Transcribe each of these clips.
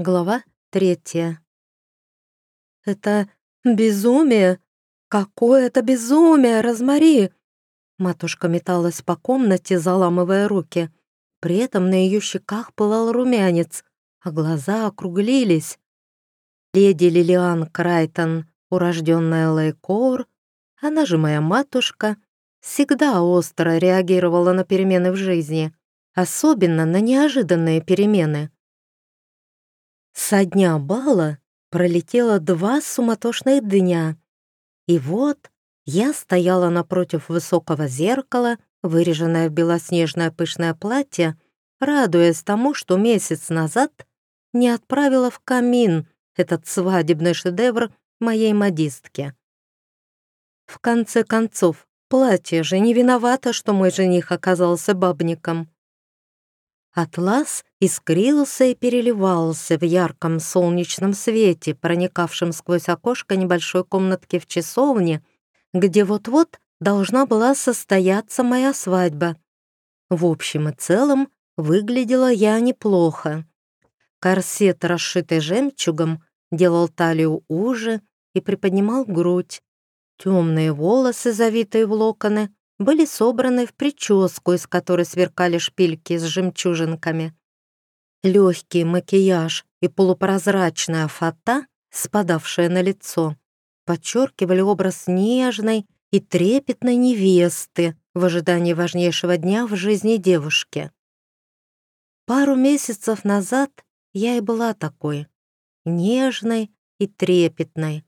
Глава третья. «Это безумие! Какое это безумие, Розмари!» Матушка металась по комнате, заламывая руки. При этом на ее щеках пылал румянец, а глаза округлились. Леди Лилиан Крайтон, урожденная Лейкор, она же моя матушка, всегда остро реагировала на перемены в жизни, особенно на неожиданные перемены. Со дня бала пролетело два суматошных дня. И вот я стояла напротив высокого зеркала, выреженное в белоснежное пышное платье, радуясь тому, что месяц назад не отправила в камин этот свадебный шедевр моей модистки. В конце концов, платье же не виновато, что мой жених оказался бабником. Атлас искрился и переливался в ярком солнечном свете, проникавшем сквозь окошко небольшой комнатки в часовне, где вот-вот должна была состояться моя свадьба. В общем и целом, выглядела я неплохо. Корсет, расшитый жемчугом, делал талию уже и приподнимал грудь. Темные волосы, завитые в локоны, были собраны в прическу, из которой сверкали шпильки с жемчужинками. Легкий макияж и полупрозрачная фата, спадавшая на лицо, подчеркивали образ нежной и трепетной невесты в ожидании важнейшего дня в жизни девушки. Пару месяцев назад я и была такой, нежной и трепетной.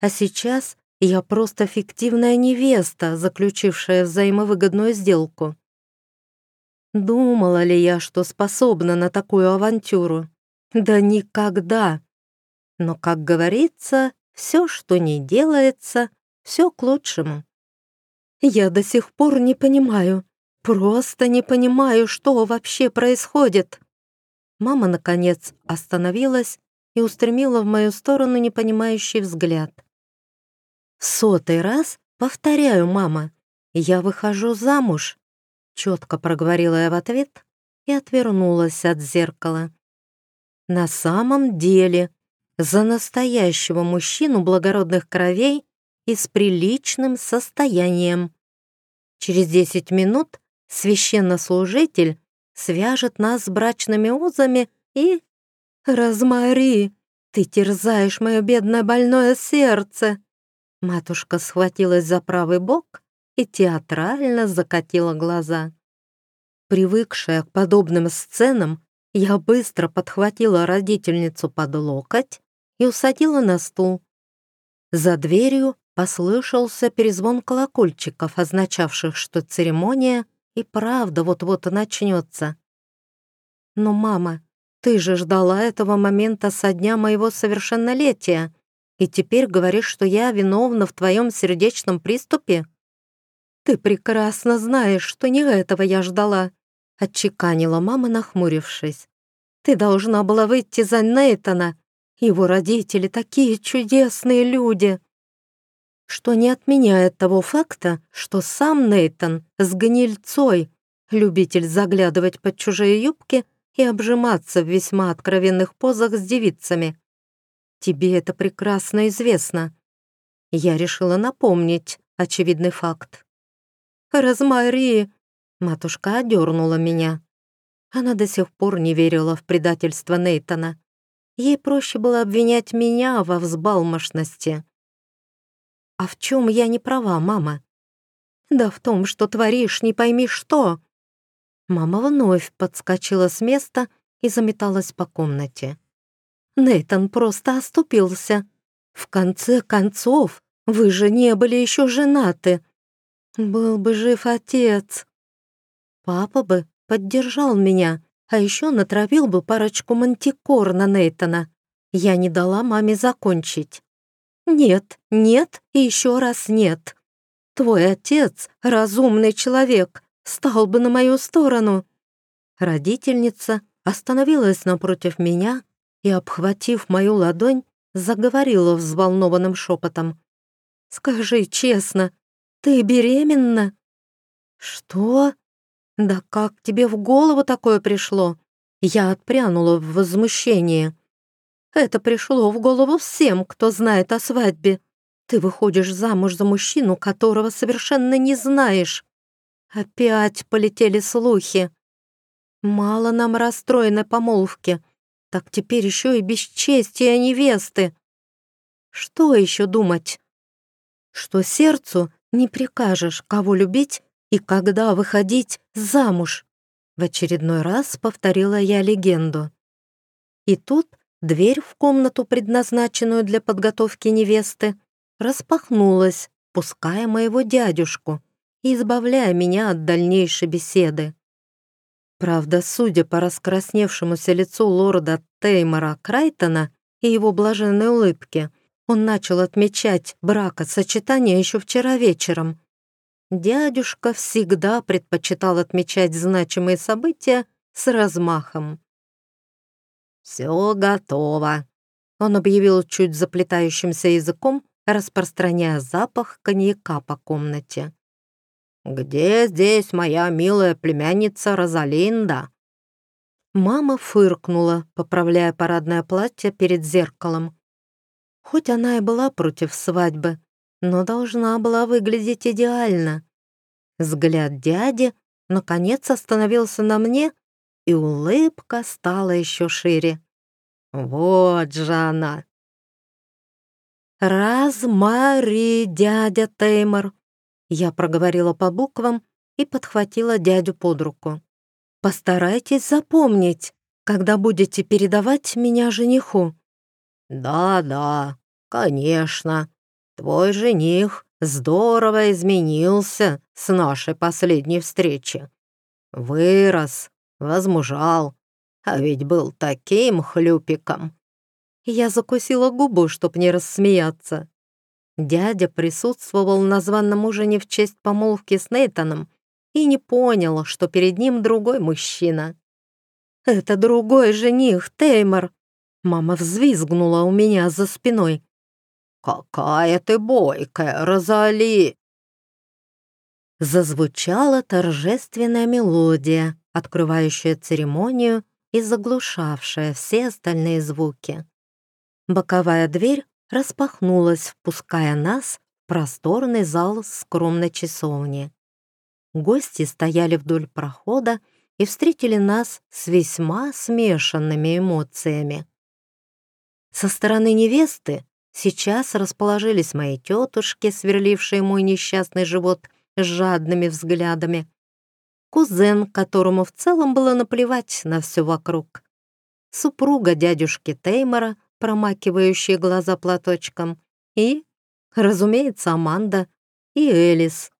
А сейчас я просто фиктивная невеста, заключившая взаимовыгодную сделку. Думала ли я, что способна на такую авантюру? Да никогда. Но, как говорится, все, что не делается, все к лучшему. Я до сих пор не понимаю, просто не понимаю, что вообще происходит. Мама, наконец, остановилась и устремила в мою сторону непонимающий взгляд. Сотый раз повторяю, мама, я выхожу замуж. Четко проговорила я в ответ и отвернулась от зеркала. На самом деле, за настоящего мужчину благородных кровей и с приличным состоянием. Через десять минут священнослужитель свяжет нас с брачными узами и... Розмари, ты терзаешь мое бедное больное сердце!» Матушка схватилась за правый бок и театрально закатила глаза. Привыкшая к подобным сценам, я быстро подхватила родительницу под локоть и усадила на стул. За дверью послышался перезвон колокольчиков, означавших, что церемония и правда вот-вот начнется. «Но, мама, ты же ждала этого момента со дня моего совершеннолетия», и теперь говоришь, что я виновна в твоем сердечном приступе? Ты прекрасно знаешь, что не этого я ждала, отчеканила мама, нахмурившись. Ты должна была выйти за Нейтана. Его родители такие чудесные люди. Что не отменяет того факта, что сам Нейтан с гнильцой, любитель заглядывать под чужие юбки и обжиматься в весьма откровенных позах с девицами. Тебе это прекрасно известно. Я решила напомнить очевидный факт. «Розмари!» — матушка одернула меня. Она до сих пор не верила в предательство Нейтона. Ей проще было обвинять меня во взбалмошности. «А в чем я не права, мама?» «Да в том, что творишь не пойми что!» Мама вновь подскочила с места и заметалась по комнате. Нейтан просто оступился. В конце концов, вы же не были еще женаты. Был бы жив отец. Папа бы поддержал меня, а еще натравил бы парочку мантикор на Нейтана. Я не дала маме закончить. Нет, нет и еще раз нет. Твой отец, разумный человек, стал бы на мою сторону. Родительница остановилась напротив меня и, обхватив мою ладонь, заговорила взволнованным шепотом. «Скажи честно, ты беременна?» «Что? Да как тебе в голову такое пришло?» Я отпрянула в возмущении. Это пришло в голову всем, кто знает о свадьбе. Ты выходишь замуж за мужчину, которого совершенно не знаешь. Опять полетели слухи. Мало нам расстроенной помолвки, так теперь еще и бесчестие невесты. Что еще думать? Что сердцу не прикажешь, кого любить и когда выходить замуж. В очередной раз повторила я легенду. И тут дверь в комнату, предназначенную для подготовки невесты, распахнулась, пуская моего дядюшку и избавляя меня от дальнейшей беседы. Правда, судя по раскрасневшемуся лицу лорда Теймора Крайтона и его блаженной улыбке, он начал отмечать бракосочетание еще вчера вечером. Дядюшка всегда предпочитал отмечать значимые события с размахом. «Все готово», — он объявил чуть заплетающимся языком, распространяя запах коньяка по комнате. «Где здесь моя милая племянница Розалинда?» Мама фыркнула, поправляя парадное платье перед зеркалом. Хоть она и была против свадьбы, но должна была выглядеть идеально. Взгляд дяди, наконец, остановился на мне, и улыбка стала еще шире. «Вот же она!» «Размари, дядя Теймор!» Я проговорила по буквам и подхватила дядю под руку. «Постарайтесь запомнить, когда будете передавать меня жениху». «Да-да, конечно. Твой жених здорово изменился с нашей последней встречи. Вырос, возмужал, а ведь был таким хлюпиком». Я закусила губу, чтоб не рассмеяться. Дядя присутствовал на званном ужине в честь помолвки с Нейтаном и не понял, что перед ним другой мужчина. «Это другой жених, Теймор!» Мама взвизгнула у меня за спиной. «Какая ты бойкая, Розали!» Зазвучала торжественная мелодия, открывающая церемонию и заглушавшая все остальные звуки. Боковая дверь распахнулась, впуская нас в просторный зал скромной часовни. Гости стояли вдоль прохода и встретили нас с весьма смешанными эмоциями. Со стороны невесты сейчас расположились мои тетушки, сверлившие мой несчастный живот жадными взглядами, кузен, которому в целом было наплевать на все вокруг, супруга дядюшки Теймора — промакивающие глаза платочком, и, разумеется, Аманда и Элис.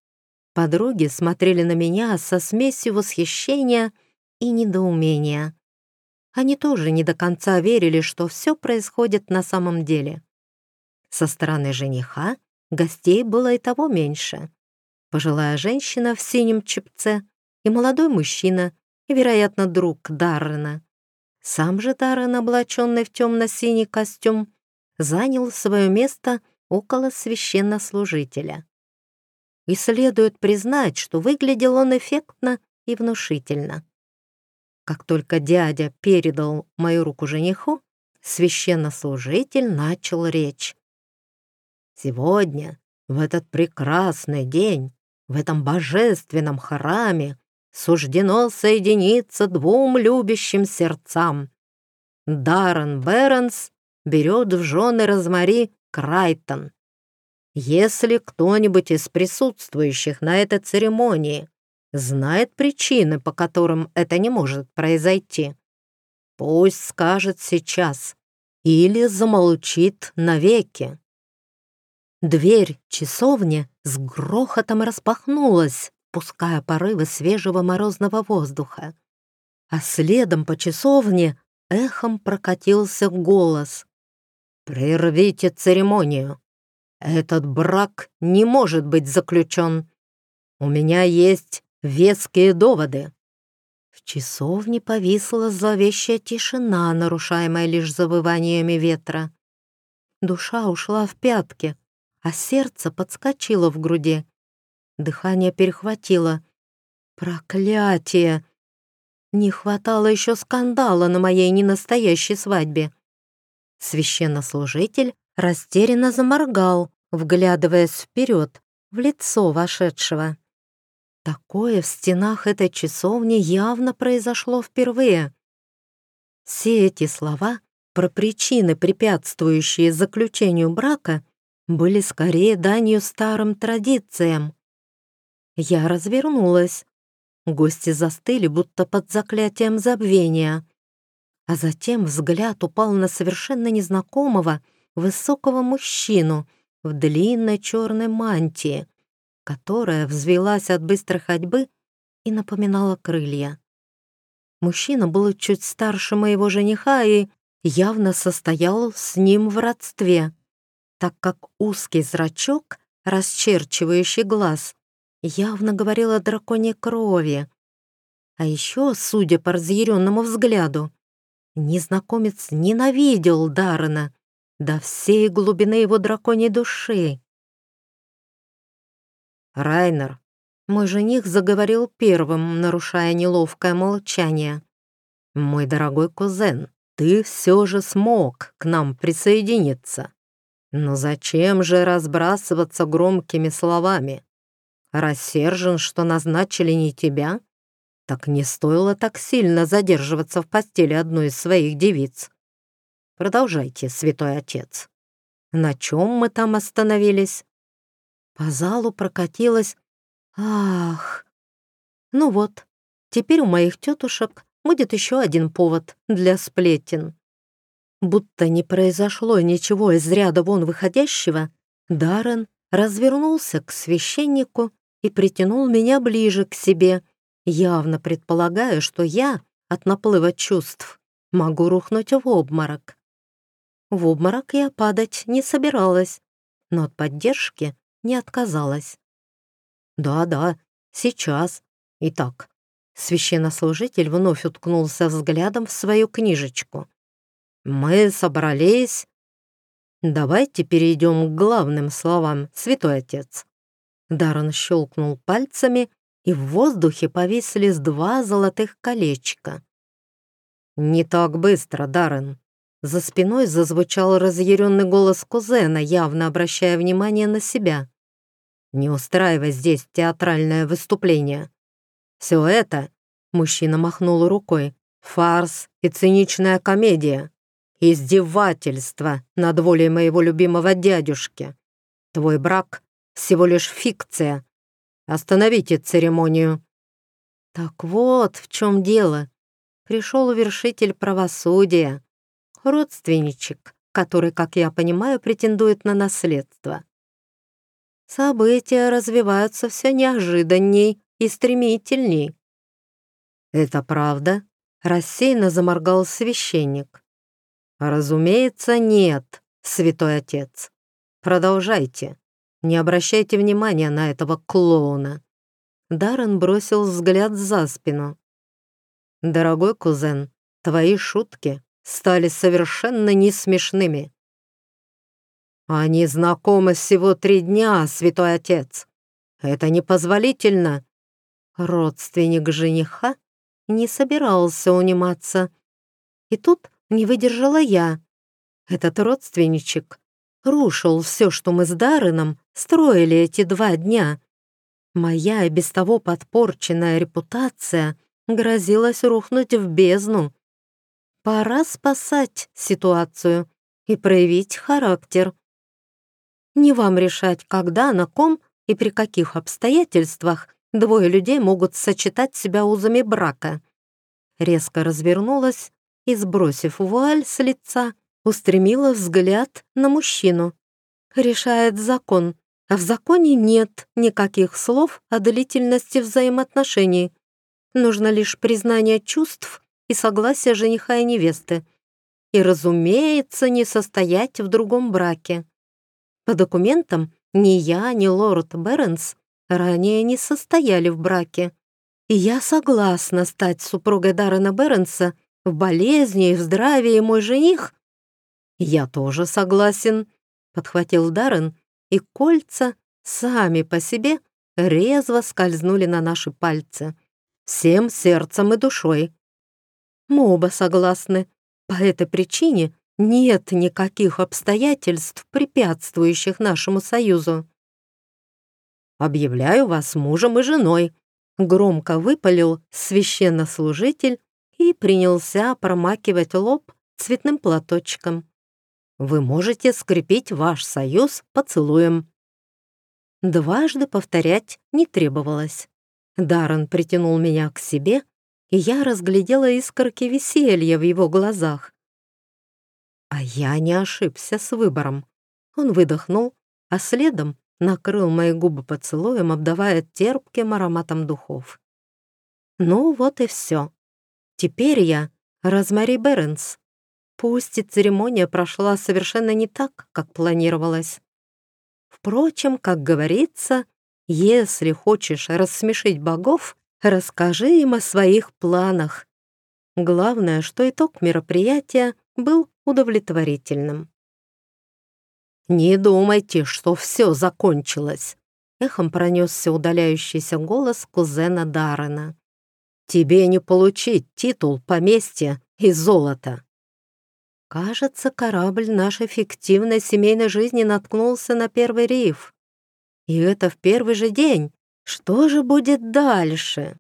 Подруги смотрели на меня со смесью восхищения и недоумения. Они тоже не до конца верили, что все происходит на самом деле. Со стороны жениха гостей было и того меньше. Пожилая женщина в синем чепце и молодой мужчина, вероятно, друг Даррена. Сам же Даррен, облаченный в темно-синий костюм, занял свое место около священнослужителя. И следует признать, что выглядел он эффектно и внушительно. Как только дядя передал мою руку жениху, священнослужитель начал речь. «Сегодня, в этот прекрасный день, в этом божественном храме, суждено соединиться двум любящим сердцам. Даррен Бернс берет в жены Розмари Крайтон. Если кто-нибудь из присутствующих на этой церемонии знает причины, по которым это не может произойти, пусть скажет сейчас или замолчит навеки. Дверь часовни с грохотом распахнулась, пуская порывы свежего морозного воздуха. А следом по часовне эхом прокатился голос. «Прервите церемонию. Этот брак не может быть заключен. У меня есть веские доводы». В часовне повисла зловещая тишина, нарушаемая лишь завываниями ветра. Душа ушла в пятки, а сердце подскочило в груди. Дыхание перехватило. Проклятие! Не хватало еще скандала на моей ненастоящей свадьбе. Священнослужитель растерянно заморгал, вглядываясь вперед, в лицо вошедшего. Такое в стенах этой часовни явно произошло впервые. Все эти слова про причины, препятствующие заключению брака, были скорее данью старым традициям. Я развернулась. Гости застыли, будто под заклятием забвения. А затем взгляд упал на совершенно незнакомого, высокого мужчину в длинной черной мантии, которая взвелась от быстрой ходьбы и напоминала крылья. Мужчина был чуть старше моего жениха и явно состоял с ним в родстве, так как узкий зрачок, расчерчивающий глаз, явно говорил о драконе крови. А еще, судя по разъяренному взгляду, незнакомец ненавидел Даррена до всей глубины его драконьей души. «Райнер», мой жених заговорил первым, нарушая неловкое молчание. «Мой дорогой кузен, ты все же смог к нам присоединиться. Но зачем же разбрасываться громкими словами? Рассержен, что назначили не тебя? Так не стоило так сильно задерживаться в постели одной из своих девиц. Продолжайте, святой отец. На чем мы там остановились? По залу прокатилась «Ах!» Ну вот, теперь у моих тетушек будет еще один повод для сплетен. Будто не произошло ничего из ряда вон выходящего, Даррен развернулся к священнику и притянул меня ближе к себе, явно предполагая, что я от наплыва чувств могу рухнуть в обморок. В обморок я падать не собиралась, но от поддержки не отказалась. «Да-да, сейчас. Итак». Священнослужитель вновь уткнулся взглядом в свою книжечку. «Мы собрались...» «Давайте перейдем к главным словам, святой отец». Даррен щелкнул пальцами, и в воздухе повисли два золотых колечка. «Не так быстро, Даррен!» За спиной зазвучал разъяренный голос кузена, явно обращая внимание на себя. «Не устраивай здесь театральное выступление. Все это...» — мужчина махнул рукой. «Фарс и циничная комедия. Издевательство над волей моего любимого дядюшки. Твой брак — всего лишь фикция. Остановите церемонию». Так вот в чем дело. Пришел вершитель правосудия, родственничек, который, как я понимаю, претендует на наследство. События развиваются все неожиданней и стремительней. «Это правда?» — рассеянно заморгал священник. «Разумеется, нет, святой отец. Продолжайте. Не обращайте внимания на этого клоуна». Даррен бросил взгляд за спину. «Дорогой кузен, твои шутки стали совершенно не смешными. Они знакомы всего три дня, святой отец. Это непозволительно. Родственник жениха не собирался униматься. И тут не выдержала я. Этот родственничек рушил все, что мы с Дарреном строили эти два дня. Моя и без того подпорченная репутация грозилась рухнуть в бездну. Пора спасать ситуацию и проявить характер. Не вам решать, когда, на ком и при каких обстоятельствах двое людей могут сочетать себя узами брака. Резко развернулась и, сбросив вуаль с лица, устремила взгляд на мужчину. Решает закон, а в законе нет никаких слов о длительности взаимоотношений. Нужно лишь признание чувств и согласие жениха и невесты. И, разумеется, не состоять в другом браке. По документам, ни я, ни лорд Бернс ранее не состояли в браке. И я согласна стать супругой Даррена Бернса в болезни и в здравии мой жених. Я тоже согласен, подхватил Даррен, и кольца сами по себе резво скользнули на наши пальцы. Всем сердцем и душой. Мы оба согласны. По этой причине нет никаких обстоятельств, препятствующих нашему союзу. «Объявляю вас мужем и женой», — громко выпалил священнослужитель и принялся промакивать лоб цветным платочком. «Вы можете скрепить ваш союз поцелуем». Дважды повторять не требовалось. Даррен притянул меня к себе, и я разглядела искорки веселья в его глазах. А я не ошибся с выбором. Он выдохнул, а следом накрыл мои губы поцелуем, обдавая терпким ароматом духов. Ну вот и все. Теперь я Розмари Бернс. Пусть и церемония прошла совершенно не так, как планировалось. Впрочем, как говорится, если хочешь рассмешить богов, расскажи им о своих планах. Главное, что итог мероприятия был удовлетворительным. «Не думайте, что все закончилось», — эхом пронесся удаляющийся голос кузена Даррена. «Тебе не получить титул, поместья и золото». Кажется, корабль нашей фиктивной семейной жизни наткнулся на первый риф. И это в первый же день. Что же будет дальше?